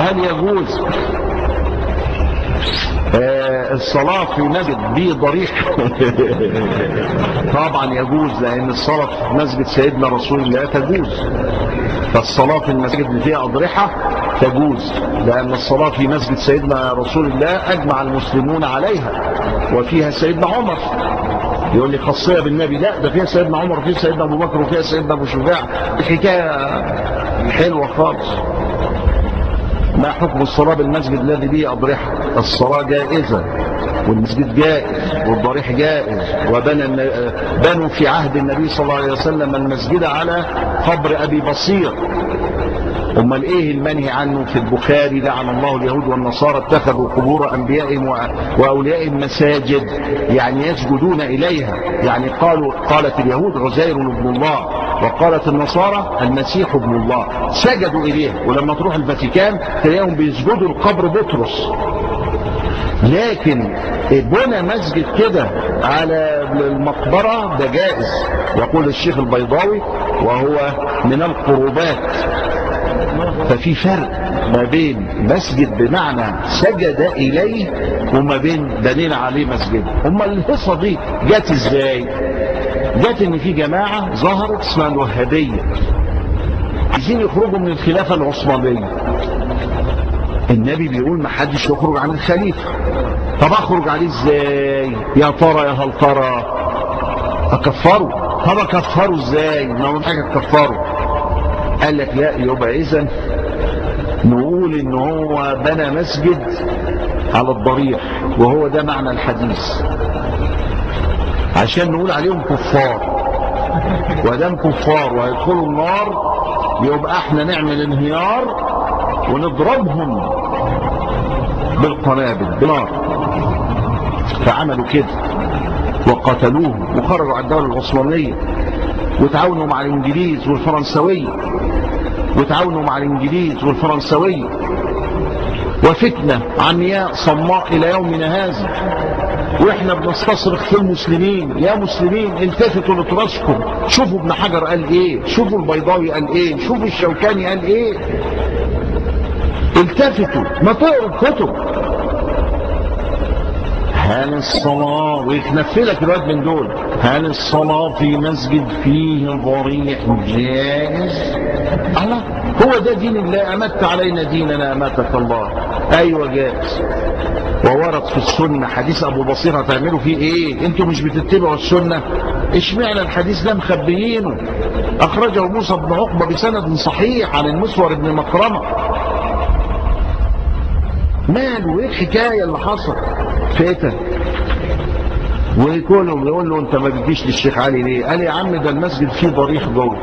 هل يجوز؟ آه، الصلاة في مسجد به ضريح. طبعا يجوز لأن الصلاة في مسجد سيدنا رسول الله تجوز. فالصلاة في المسجد اللي فيها أضرحة تجوز لأن الصلاة في مسجد سيدنا رسول الله أجمع المسلمون عليها وفيها سيدنا عمر. يقول لي خاصية بالنبي لا ده فيها سيدنا عمر وفيها سيدنا أبو بكر وفيها سيدنا أبو شجاع الحكاية حلوة خالص. ما حكم الصلاة بالمسجد الذي به أضرحة؟ الصلاة جائزة والمسجد جائز والضريح جائز وبنى بنوا في عهد النبي صلى الله عليه وسلم المسجد على قبر أبي بصير. أمال إيه المنهي عنه في البخاري؟ لعن الله اليهود والنصارى اتخذوا قبور أنبيائهم وأوليائهم مساجد يعني يسجدون إليها. يعني قالوا قالت اليهود عزير ابن الله وقالت النصارى المسيح ابن الله. سجدوا إليه ولما تروح الفاتيكان تلاقيهم بيسجدوا لقبر بطرس. لكن بنى مسجد كده على المقبرة ده جائز. يقول الشيخ البيضاوي وهو من القربات. ففي فرق ما بين مسجد بمعنى سجد إليه وما بين بنينا عليه مسجد. أما الهصة دي جت إزاي؟ جت إن في جماعة ظهرت اسمها الوهابية. عايزين يخرجوا من الخلافة العثمانية. النبي بيقول ما حدش يخرج عن الخليفة. طب أخرج عليه إزاي؟ يا ترى يا هل ترى؟ أكفره؟ طب أكفره إزاي؟ ما هو حاجة تكفره. قال لك لا يبقى اذا نقول إن هو بنى مسجد على الضريح وهو ده معنى الحديث. عشان نقول عليهم كفار. ودام كفار وهيدخلوا النار يبقى إحنا نعمل انهيار ونضربهم بالقنابل بنار فعملوا كده وقتلوهم وخرجوا على الدولة العثمانية وتعاونوا مع الإنجليز والفرنسوية وتعاونوا مع الإنجليز والفرنسوية. وفتنة عمياء صماء إلى يومنا هذا. وإحنا بنستصرخ في المسلمين. يا مسلمين التفتوا لتراثكم شوفوا ابن حجر قال إيه. شوفوا البيضاوي قال إيه. شوفوا الشوكاني قال إيه. التفتوا. ما تقروا الكتب. هل الصلاة ويتنفلك الواد من دول. هل الصلاة في مسجد فيه ضريح جائز؟ الله هو ده دين الله. أمت علينا ديننا أماتك الله. أيوة جائز. وورد في السنة حديث أبو بصير هتعملوا فيه إيه؟ أنتوا مش بتتبعوا السنة. إشمعنى الحديث ده مخبيينه أخرجه موسى بن عقبة بسند صحيح عن المسور بن مكرمة. ماله؟ إيه الحكاية اللي حصل؟ فتن وكلهم يقول له أنت ما بتجيش للشيخ علي ليه؟ قال يا عم ده المسجد فيه ضريح جوه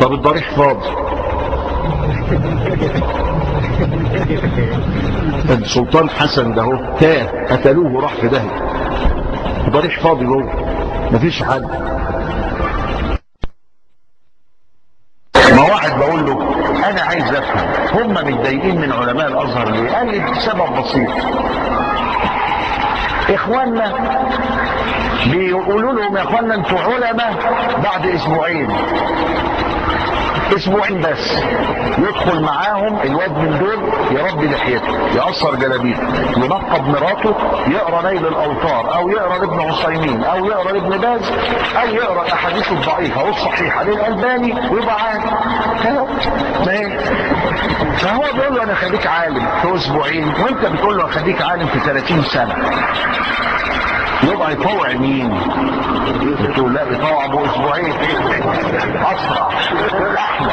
طب الضريح فاضي. السلطان حسن ده تاه قتلوه وراح في داهية. ضريح فاضي جوه. مفيش حد. ما واحد بقول له أنا عايز أفهم هم متضايقين من علماء الأزهر ليه؟ قال لي بسبب بسيط. إخواننا بيقولوا لهم يا إخواننا أنتوا علماء بعد أسبوعين. أسبوعين بس. يدخل معاهم الواد من دول يربي لحيته يقصر جلابيته ينقب مراته يقرأ نيل الاوطار أو يقرأ لابن عثيمين أو يقرأ لابن باز أو يقرأ الأحاديث الضعيفة أو الصحيحه للالباني ويبقى عالم فهو بيقول له أنا خليك عالم في أسبوعين وأنت بتقول له خليك عالم في 30 سنة. يبقى يطوع مين؟ تقول لا يطوع أبو أسبوعين. أسرع. أحلى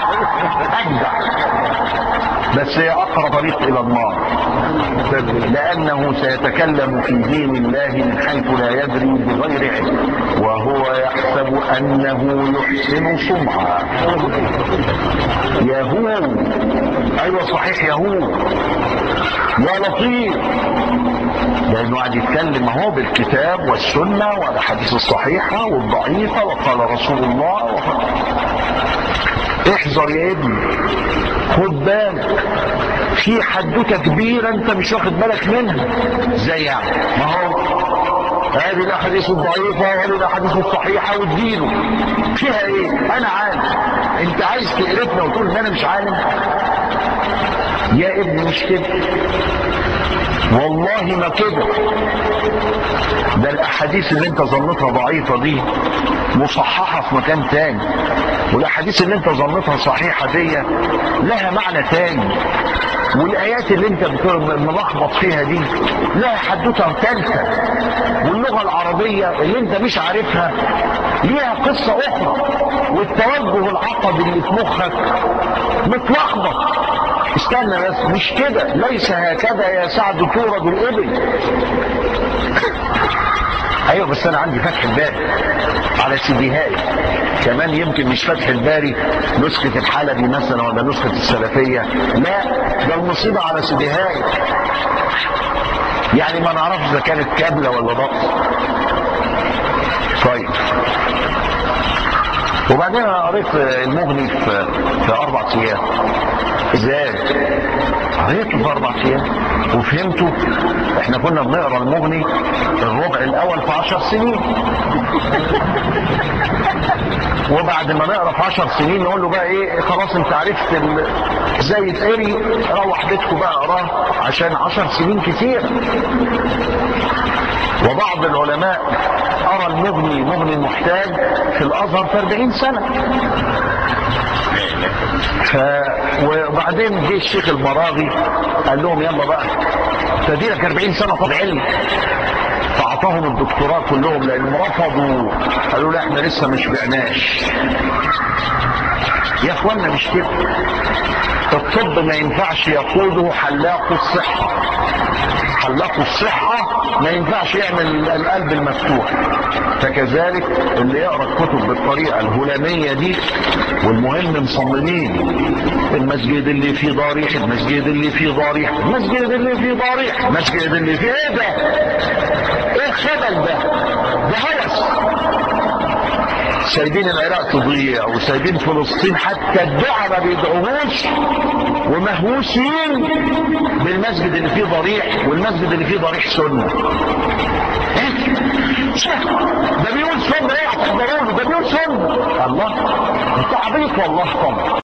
أجدع. بس هي أقرب طريق إلى النار لأنه سيتكلم في دين الله من حيث لا يدري بغير علم. وهو يحسب أنه يحسن صنعا أيوه صحيح يهود يا لطيف لأنه قاعد يتكلم أهو بالكتاب والسنة والأحاديث الصحيحة والضعيفة وقال رسول الله. احذر يا ابني خد بالك. في حدوته كبيره أنت مش واخد بالك منها زي يعني. ما هو. هذه الأحاديث الضعيفة وهذه الأحاديث الصحيحة واديله فيها إيه؟ أنا عالم انت عايز تقرفنا وتقول ان أنا مش عالم؟ يا ابني مش كده. والله ما كده. ده الأحاديث اللي انت ظنتها ضعيفة دي مصححة في مكان تاني. والأحاديث اللي انت ظنتها صحيحة دي لها معنى تاني. والآيات اللي انت ملخبط فيها دي لها حدوته ثالثه واللغة العربية اللي انت مش عارفها ليها قصة أخرى والتوجه العقدي اللي في مخك متلخبط. استنى بس مش كده؟ ليس هكذا يا سعد تورد الابل أيوه بس أنا عندي فتح الباري على سيديهاي كمان يمكن مش فتح الباري نسخة الحلبي مثلا ولا نسخة السلفية. لا ده المصيبة على سيديهاي يعني ما نعرفش إذا كانت كابلة ولا ضغط طيب. وبعدين أنا قريت المغني في, في أربع أيام. إزاي قريته في أربع أيام. وفهمته. إحنا كنا بنقرأ المغني الربع الأول في عشر سنين. وبعد ما نقرأ في 10 سنين نقول له بقى إيه خلاص أنت عرفت إزاي يتقري روح بيتكم بقى اقراه عشان 10 سنين كتير. وبعض العلماء ارى المغني مغني المحتاج في الازهر في 40 سنة. ف... وبعدين جه الشيخ المراغي قال لهم يلا بقى تديلك 40 سنة طب علم. فأعطاهم الدكتوراه كلهم لانهم رفضوا. قالوا لا إحنا لسه مش بعناش. يا اخوانا مش كده. الطب ما ينفعش يقوده حلاق الصحة. حلاق الصحة ما ينفعش يعمل القلب المفتوح. فكذلك اللي يقرأ الكتب بالطريقة الهلامية دي والمهم مصممين. المسجد اللي فيه ضريح المسجد اللي فيه ضريح المسجد اللي فيه ضريح المسجد اللي فيه إيه ده؟ إيه الخبل ده؟ ده هوس سايبين العراق تضيع وسايبين فلسطين حتى الدعاء ما بيدعوهوش ومهووسين. بالمسجد اللي فيه ضريح والمسجد اللي فيه ضريح سنة. إيه؟ ده بيقول سنة إيه؟ ده بيقول سنة. الله أنت عبيط والله طبعا.